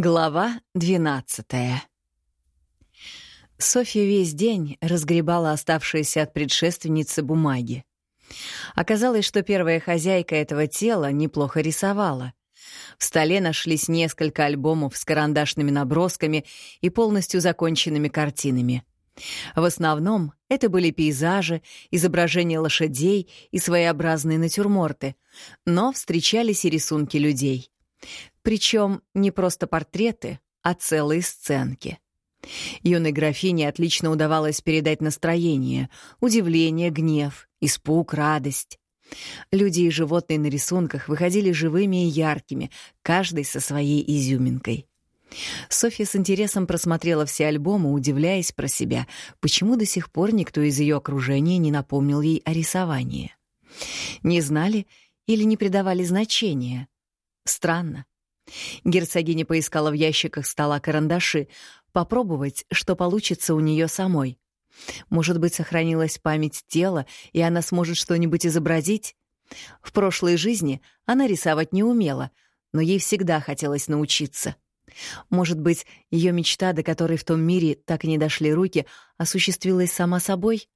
Глава двенадцатая Софья весь день разгребала оставшиеся от предшественницы бумаги. Оказалось, что первая хозяйка этого тела неплохо рисовала. В столе нашлись несколько альбомов с карандашными набросками и полностью законченными картинами. В основном это были пейзажи, изображения лошадей и своеобразные натюрморты, но встречались и рисунки людей. Причем не просто портреты, а целые сценки. Юной графине отлично удавалось передать настроение, удивление, гнев, испуг, радость. Люди и животные на рисунках выходили живыми и яркими, каждый со своей изюминкой. Софья с интересом просмотрела все альбомы, удивляясь про себя, почему до сих пор никто из ее окружения не напомнил ей о рисовании. Не знали или не придавали значения. Странно. Герцогиня поискала в ящиках стола карандаши, попробовать, что получится у нее самой. Может быть, сохранилась память тела, и она сможет что-нибудь изобразить? В прошлой жизни она рисовать не умела, но ей всегда хотелось научиться. Может быть, ее мечта, до которой в том мире так и не дошли руки, осуществилась сама собой?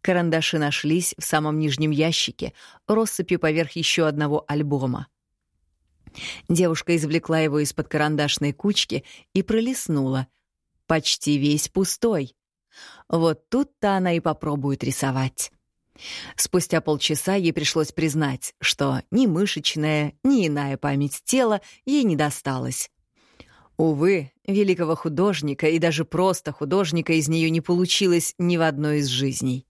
Карандаши нашлись в самом нижнем ящике, россыпью поверх еще одного альбома. Девушка извлекла его из-под карандашной кучки и пролистнула. Почти весь пустой. Вот тут-то она и попробует рисовать. Спустя полчаса ей пришлось признать, что ни мышечная, ни иная память тела ей не досталась. Увы, великого художника и даже просто художника из нее не получилось ни в одной из жизней.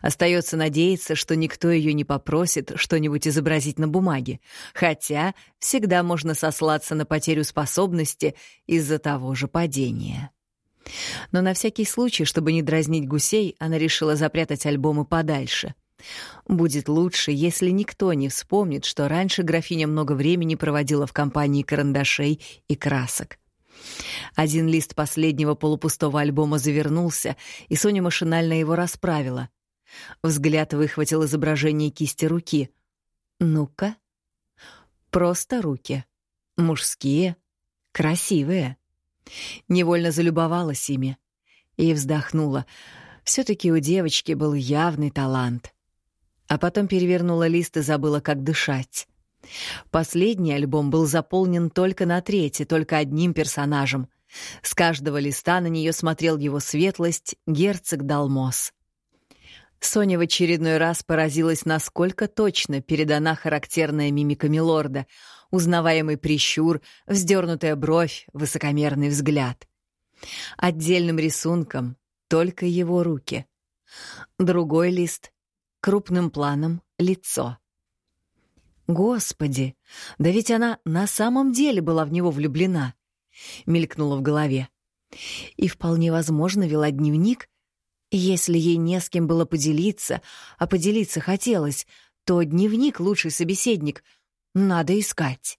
Остается надеяться, что никто ее не попросит что-нибудь изобразить на бумаге, хотя всегда можно сослаться на потерю способности из-за того же падения. Но на всякий случай, чтобы не дразнить гусей, она решила запрятать альбомы подальше. Будет лучше, если никто не вспомнит, что раньше графиня много времени проводила в компании карандашей и красок. Один лист последнего полупустого альбома завернулся, и Соня машинально его расправила. Взгляд выхватил изображение кисти руки. «Ну-ка». Просто руки. Мужские, красивые. Невольно залюбовалась ими. И вздохнула. все таки у девочки был явный талант. А потом перевернула лист и забыла, как дышать. Последний альбом был заполнен только на трети, только одним персонажем. С каждого листа на нее смотрел его светлость, герцог Далмос. Соня в очередной раз поразилась, насколько точно передана характерная мимика Милорда, узнаваемый прищур, вздернутая бровь, высокомерный взгляд. Отдельным рисунком только его руки. Другой лист — крупным планом лицо. Господи, да ведь она на самом деле была в него влюблена. Мелькнула в голове. И вполне возможно вела дневник. Если ей не с кем было поделиться, а поделиться хотелось, то дневник — лучший собеседник. Надо искать.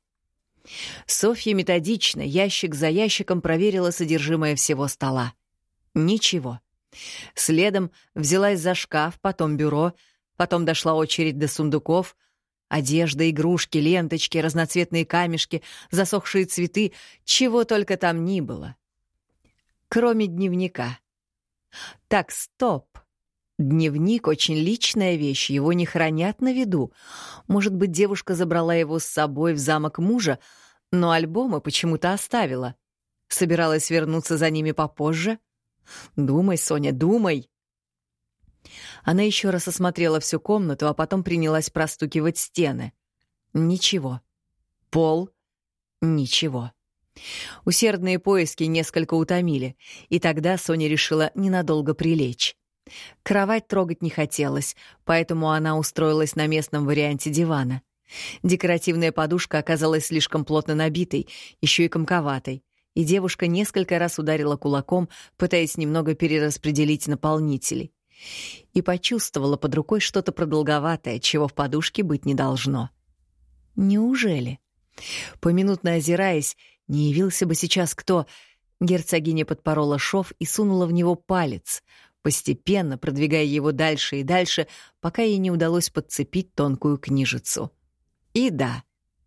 Софья методично, ящик за ящиком проверила содержимое всего стола. Ничего. Следом взялась за шкаф, потом бюро, потом дошла очередь до сундуков — Одежда, игрушки, ленточки, разноцветные камешки, засохшие цветы, чего только там ни было. Кроме дневника. Так, стоп. Дневник — очень личная вещь, его не хранят на виду. Может быть, девушка забрала его с собой в замок мужа, но альбомы почему-то оставила. Собиралась вернуться за ними попозже? Думай, Соня, думай. Она еще раз осмотрела всю комнату, а потом принялась простукивать стены. Ничего. Пол. Ничего. Усердные поиски несколько утомили, и тогда Соня решила ненадолго прилечь. Кровать трогать не хотелось, поэтому она устроилась на местном варианте дивана. Декоративная подушка оказалась слишком плотно набитой, еще и комковатой, и девушка несколько раз ударила кулаком, пытаясь немного перераспределить наполнителей и почувствовала под рукой что-то продолговатое, чего в подушке быть не должно. Неужели? Поминутно озираясь, не явился бы сейчас кто... Герцогиня подпорола шов и сунула в него палец, постепенно продвигая его дальше и дальше, пока ей не удалось подцепить тонкую книжицу. И да,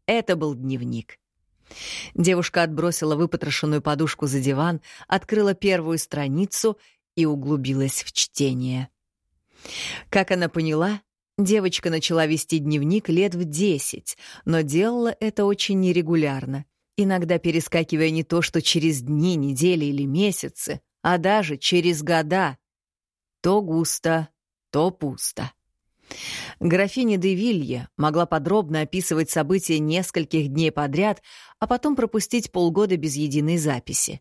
это был дневник. Девушка отбросила выпотрошенную подушку за диван, открыла первую страницу и углубилась в чтение. Как она поняла, девочка начала вести дневник лет в десять, но делала это очень нерегулярно, иногда перескакивая не то что через дни, недели или месяцы, а даже через года. То густо, то пусто. Графиня де Вилье могла подробно описывать события нескольких дней подряд, а потом пропустить полгода без единой записи.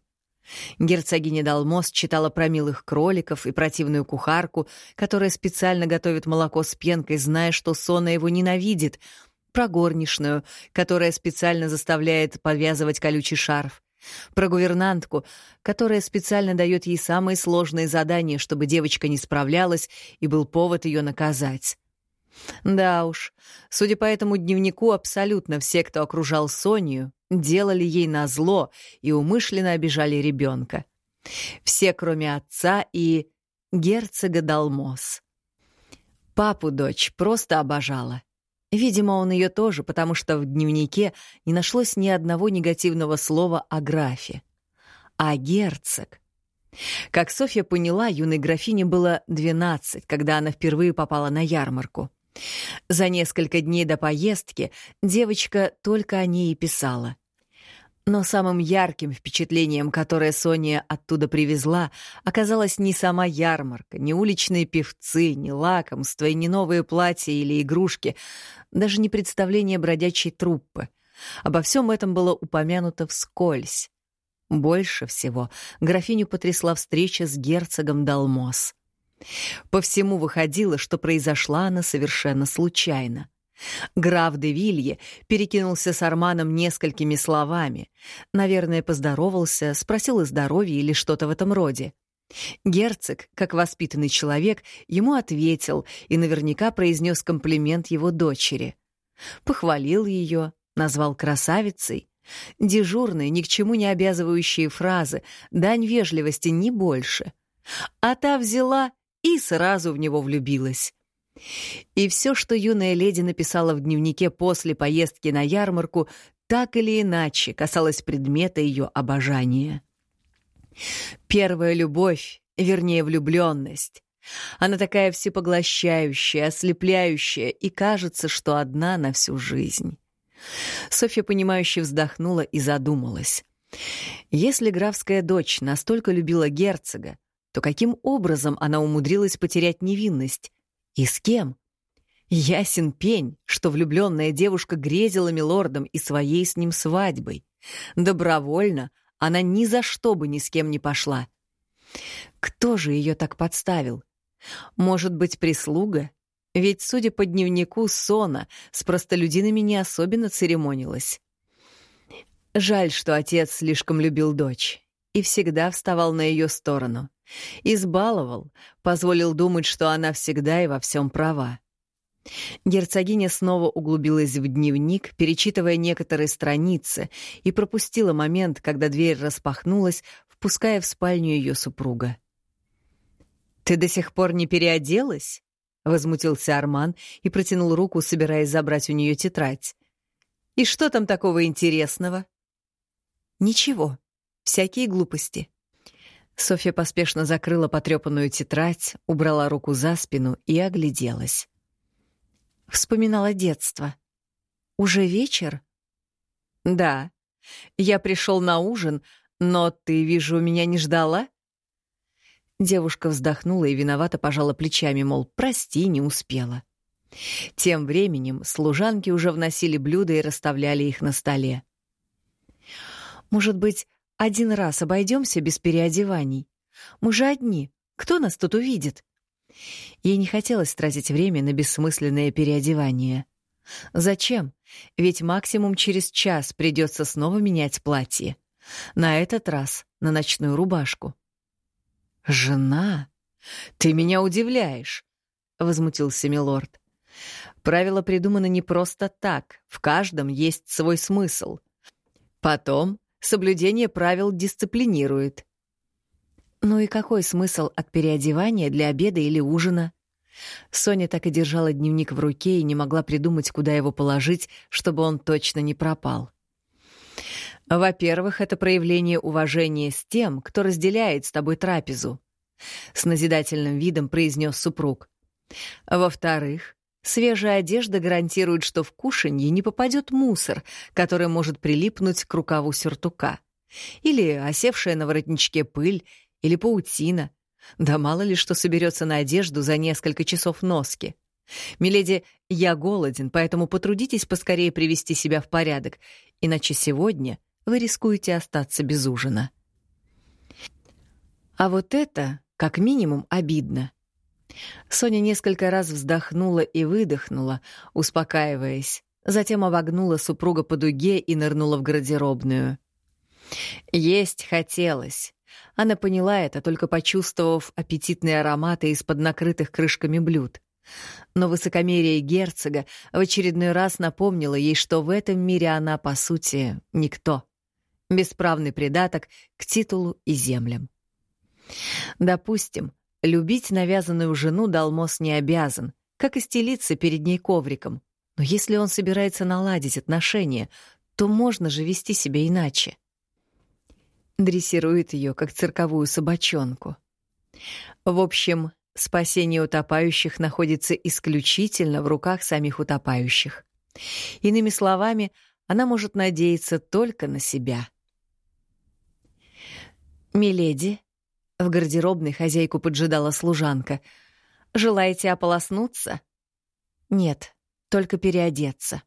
Герцогиня Далмос читала про милых кроликов и противную кухарку, которая специально готовит молоко с пенкой, зная, что Сона его ненавидит, про горничную, которая специально заставляет повязывать колючий шарф, про гувернантку, которая специально дает ей самые сложные задания, чтобы девочка не справлялась и был повод ее наказать. Да уж, судя по этому дневнику, абсолютно все, кто окружал Сонию, делали ей назло и умышленно обижали ребенка. Все, кроме отца и герцога Далмос. Папу дочь просто обожала. Видимо, он ее тоже, потому что в дневнике не нашлось ни одного негативного слова о графе. А герцог... Как Софья поняла, юной графине было 12, когда она впервые попала на ярмарку. За несколько дней до поездки девочка только о ней и писала. Но самым ярким впечатлением, которое Соня оттуда привезла, оказалась не сама ярмарка, не уличные певцы, не лакомства и не новые платья или игрушки, даже не представление бродячей труппы. Обо всем этом было упомянуто вскользь. Больше всего графиню потрясла встреча с герцогом Далмос. По всему выходило, что произошла она совершенно случайно. Граф де Вилье перекинулся с Арманом несколькими словами. Наверное, поздоровался, спросил о здоровье или что-то в этом роде. Герцог, как воспитанный человек, ему ответил и наверняка произнес комплимент его дочери. Похвалил ее, назвал красавицей. Дежурные, ни к чему не обязывающие фразы, дань вежливости не больше. А та взяла и сразу в него влюбилась. И все, что юная леди написала в дневнике после поездки на ярмарку, так или иначе касалось предмета ее обожания. Первая любовь, вернее, влюбленность. Она такая всепоглощающая, ослепляющая, и кажется, что одна на всю жизнь. Софья, понимающе вздохнула и задумалась. Если графская дочь настолько любила герцога, то каким образом она умудрилась потерять невинность? И с кем? Ясен пень, что влюбленная девушка грезила милордом и своей с ним свадьбой. Добровольно она ни за что бы ни с кем не пошла. Кто же ее так подставил? Может быть, прислуга? Ведь, судя по дневнику Сона, с простолюдинами не особенно церемонилась. Жаль, что отец слишком любил дочь и всегда вставал на ее сторону. Избаловал, позволил думать, что она всегда и во всем права. Герцогиня снова углубилась в дневник, перечитывая некоторые страницы, и пропустила момент, когда дверь распахнулась, впуская в спальню ее супруга. «Ты до сих пор не переоделась?» — возмутился Арман и протянул руку, собираясь забрать у нее тетрадь. «И что там такого интересного?» «Ничего», Всякие глупости. Софья поспешно закрыла потрепанную тетрадь, убрала руку за спину и огляделась. Вспоминала детство. «Уже вечер?» «Да. Я пришел на ужин, но ты, вижу, меня не ждала?» Девушка вздохнула и виновато пожала плечами, мол, прости, не успела. Тем временем служанки уже вносили блюда и расставляли их на столе. «Может быть, один раз обойдемся без переодеваний. Мы же одни. Кто нас тут увидит? Ей не хотелось тратить время на бессмысленное переодевание. Зачем? Ведь максимум через час придется снова менять платье. На этот раз на ночную рубашку. «Жена? Ты меня удивляешь!» — возмутился милорд. «Правила придуманы не просто так, в каждом есть свой смысл. Потом Соблюдение правил дисциплинирует. Ну и какой смысл от переодевания для обеда или ужина? Соня так и держала дневник в руке и не могла придумать, куда его положить, чтобы он точно не пропал. Во-первых, это проявление уважения с тем, кто разделяет с тобой трапезу, с назидательным видом произнес супруг. Во-вторых, свежая одежда гарантирует, что в кушанье не попадет мусор, который может прилипнуть к рукаву сюртука, или осевшая на воротничке пыль, или паутина. Да мало ли что соберется на одежду за несколько часов носки. Миледи, я голоден, поэтому потрудитесь поскорее привести себя в порядок, иначе сегодня вы рискуете остаться без ужина. А вот это, как минимум, обидно. Соня несколько раз вздохнула и выдохнула, успокаиваясь, затем обогнула супруга по дуге и нырнула в гардеробную. Есть хотелось. Она поняла это, только почувствовав аппетитные ароматы из-под накрытых крышками блюд. Но высокомерие герцога в очередной раз напомнило ей, что в этом мире она, по сути, никто. Бесправный придаток к титулу и землям. Допустим, любить навязанную жену Далмос не обязан, как и стелиться перед ней ковриком. Но если он собирается наладить отношения, то можно же вести себя иначе. Дрессирует ее, как цирковую собачонку. В общем, Спасение утопающих находится исключительно в руках самих утопающих. Иными словами, она может надеяться только на себя. «Миледи», — в гардеробной хозяйку поджидала служанка, — «желаете ополоснуться?» «Нет, только переодеться».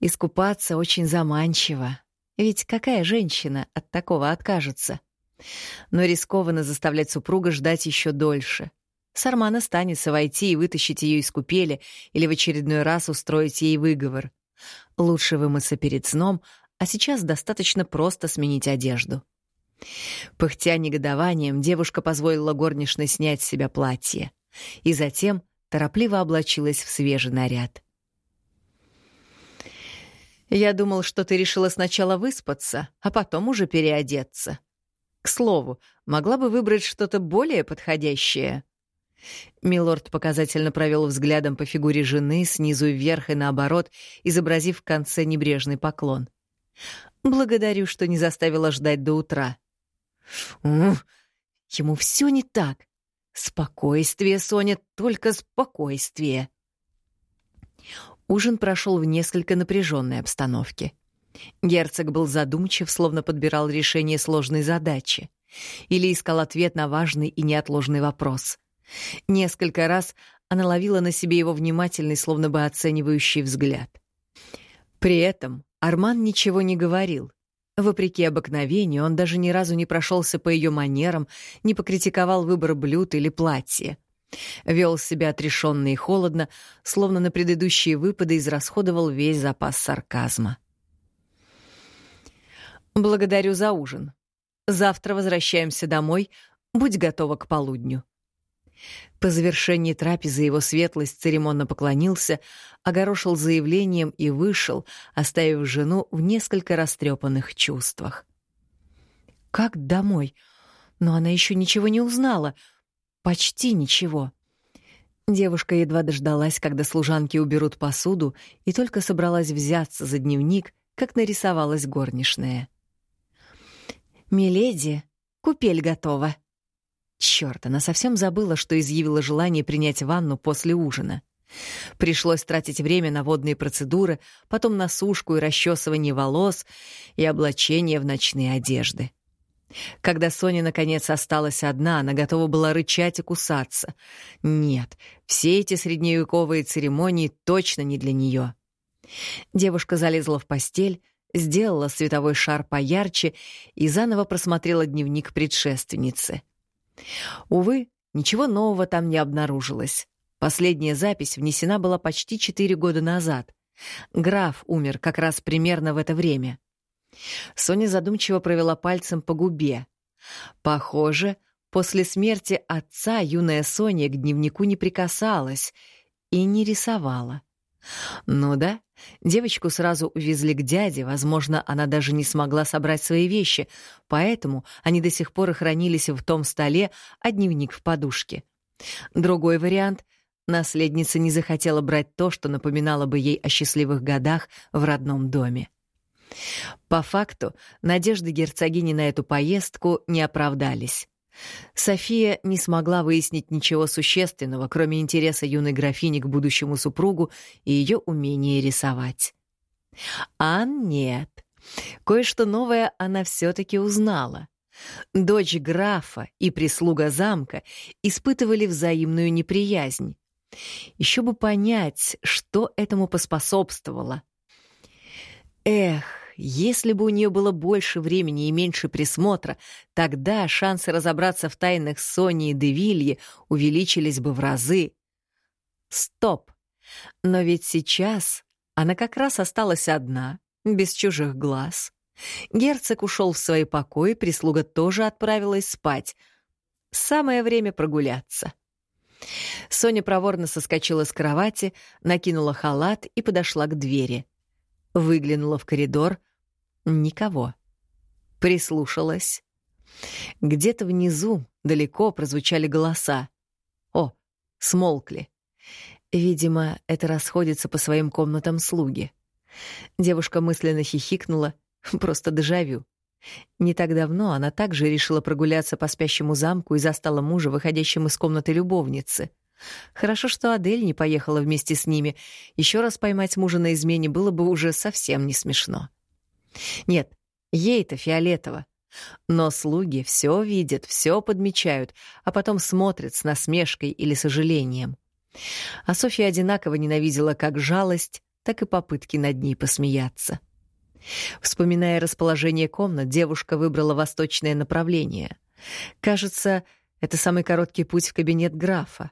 Искупаться очень заманчиво, ведь какая женщина от такого откажется? — но рискованно заставлять супруга ждать еще дольше. Сарман останется войти и вытащить ее из купели или в очередной раз устроить ей выговор. Лучше вымыться перед сном, а сейчас достаточно просто сменить одежду. Пыхтя негодованием, девушка позволила горничной снять с себя платье и затем торопливо облачилась в свежий наряд. «Я думал, что ты решила сначала выспаться, а потом уже переодеться», к слову, могла бы выбрать что-то более подходящее. Милорд показательно провел взглядом по фигуре жены снизу вверх и наоборот, изобразив в конце небрежный поклон. «Благодарю, что не заставила ждать до утра». Ух, ему все не так. Спокойствие, Соня, только спокойствие. Ужин прошел в несколько напряженной обстановке. Герцог был задумчив, словно подбирал решение сложной задачи или искал ответ на важный и неотложный вопрос. Несколько раз она ловила на себе его внимательный, словно бы оценивающий взгляд. При этом Арман ничего не говорил. Вопреки обыкновению, он даже ни разу не прошелся по ее манерам, не покритиковал выбор блюд или платья. Вел себя отрешенно и холодно, словно на предыдущие выпады израсходовал весь запас сарказма. Благодарю за ужин. Завтра возвращаемся домой. Будь готова к полудню. По завершении трапезы его светлость церемонно поклонился, огорошил заявлением и вышел, оставив жену в несколько растрепанных чувствах. Как домой? Но она еще ничего не узнала. Почти ничего. Девушка едва дождалась, когда служанки уберут посуду, и только собралась взяться за дневник, как нарисовалась горничная. «Миледи, купель готова». Чёрт, она совсем забыла, что изъявила желание принять ванну после ужина. Пришлось тратить время на водные процедуры, потом на сушку и расчесывание волос и облачение в ночные одежды. Когда Соня наконец осталась одна, она готова была рычать и кусаться. Нет, все эти средневековые церемонии точно не для нее. Девушка залезла в постель, сделала световой шар поярче и заново просмотрела дневник предшественницы. Увы, ничего нового там не обнаружилось. Последняя запись внесена была почти четыре года назад. Граф умер как раз примерно в это время. Соня задумчиво провела пальцем по губе. Похоже, после смерти отца юная Соня к дневнику не прикасалась и не рисовала. Ну да, девочку сразу увезли к дяде, возможно, она даже не смогла собрать свои вещи, поэтому они до сих пор хранились в том столе, а дневник в подушке. Другой вариант — наследница не захотела брать то, что напоминало бы ей о счастливых годах в родном доме. По факту, надежды герцогини на эту поездку не оправдались. София не смогла выяснить ничего существенного, кроме интереса юной графини к будущему супругу и ее умения рисовать. А нет. Кое-что новое она все-таки узнала. Дочь графа и прислуга замка испытывали взаимную неприязнь. Еще бы понять, что этому поспособствовало. Эх, если бы у нее было больше времени и меньше присмотра, тогда шансы разобраться в тайнах Сони и Девильи увеличились бы в разы. Стоп! Но ведь сейчас она как раз осталась одна, без чужих глаз. Герцог ушел в свои покои, прислуга тоже отправилась спать. Самое время прогуляться. Соня проворно соскочила с кровати, накинула халат и подошла к двери. Выглянула в коридор. Никого. Прислушалась. Где-то внизу, далеко, прозвучали голоса. О, смолкли. Видимо, это расходится по своим комнатам слуги. Девушка мысленно хихикнула, просто дежавю. Не так давно она также решила прогуляться по спящему замку и застала мужа, выходящим из комнаты любовницы. Хорошо, что Адель не поехала вместе с ними. Еще раз поймать мужа на измене было бы уже совсем не смешно. Нет, ей-то фиолетово. Но слуги все видят, все подмечают, а потом смотрят с насмешкой или сожалением. А Софья одинаково ненавидела как жалость, так и попытки над ней посмеяться. — Вспоминая расположение комнат, девушка выбрала восточное направление. Кажется, это самый короткий путь в кабинет графа.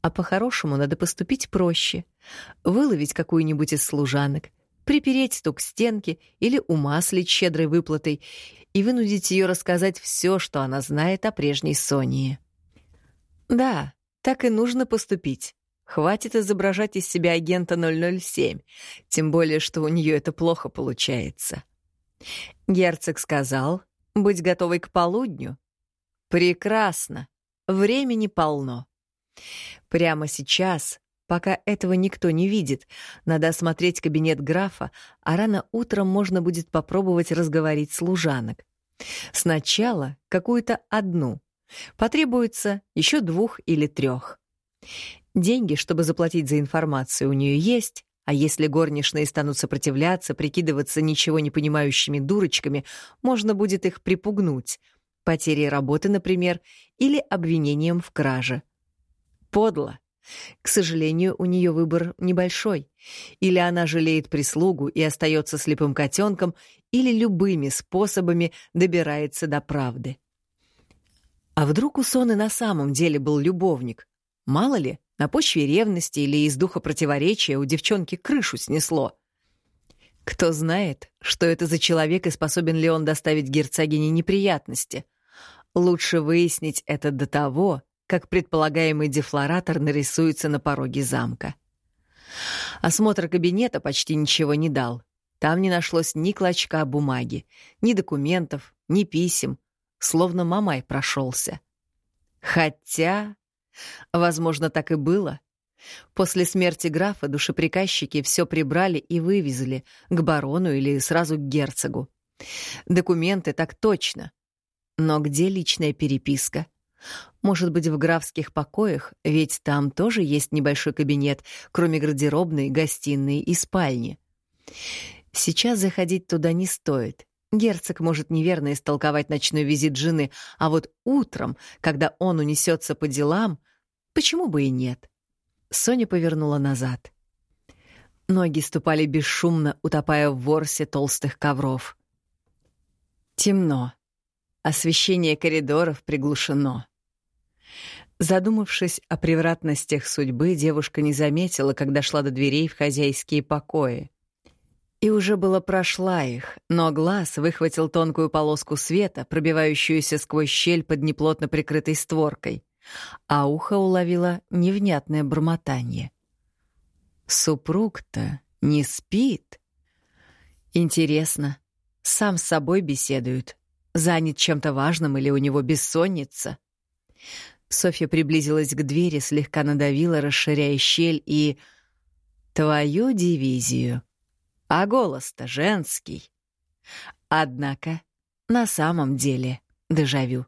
А по-хорошему надо поступить проще. Выловить какую-нибудь из служанок, припереть ту к стенке или умаслить щедрой выплатой и вынудить ее рассказать все, что она знает о прежней Сонии. Да, так и нужно поступить. Хватит изображать из себя агента 007, тем более, что у нее это плохо получается. Герцог сказал, быть готовой к полудню. Прекрасно. Времени полно. Прямо сейчас, пока этого никто не видит, надо осмотреть кабинет графа, а рано утром можно будет попробовать разговорить служанок. Сначала какую-то одну. Потребуется еще двух или трех. Деньги, чтобы заплатить за информацию, у нее есть, а если горничные станут сопротивляться, прикидываться ничего не понимающими дурочками, можно будет их припугнуть. Потерей работы, например, или обвинением в краже. Подло. К сожалению, у нее выбор небольшой. Или она жалеет прислугу и остается слепым котенком, или любыми способами добирается до правды. А вдруг у Соны на самом деле был любовник? Мало ли, на почве ревности или из духа противоречия у девчонки крышу снесло. Кто знает, что это за человек и способен ли он доставить герцогине неприятности. Лучше выяснить это до того, как предполагаемый дефлоратор нарисуется на пороге замка. Осмотр кабинета почти ничего не дал. Там не нашлось ни клочка бумаги, ни документов, ни писем, словно Мамай прошелся. Хотя Возможно, так и было. После смерти графа душеприказчики все прибрали и вывезли к барону или сразу к герцогу. Документы так точно. Но где личная переписка? Может быть, в графских покоях, ведь там тоже есть небольшой кабинет, кроме гардеробной, гостиной и спальни. Сейчас заходить туда не стоит. Герцог может неверно истолковать ночной визит жены, а вот утром, когда он унесется по делам, почему бы и нет? Соня повернула назад. Ноги ступали бесшумно, утопая в ворсе толстых ковров. Темно. Освещение коридоров приглушено. Задумавшись о превратностях судьбы, девушка не заметила, когда шла до дверей в хозяйские покои и уже было прошла их, но глаз выхватил тонкую полоску света, пробивающуюся сквозь щель под неплотно прикрытой створкой, а ухо уловило невнятное бормотание. «Супруг-то не спит?» «Интересно, сам с собой беседует, занят чем-то важным или у него бессонница?» Софья приблизилась к двери, слегка надавила, расширяя щель, и... «Твою дивизию!» А голос-то женский. Однако на самом деле дежавю.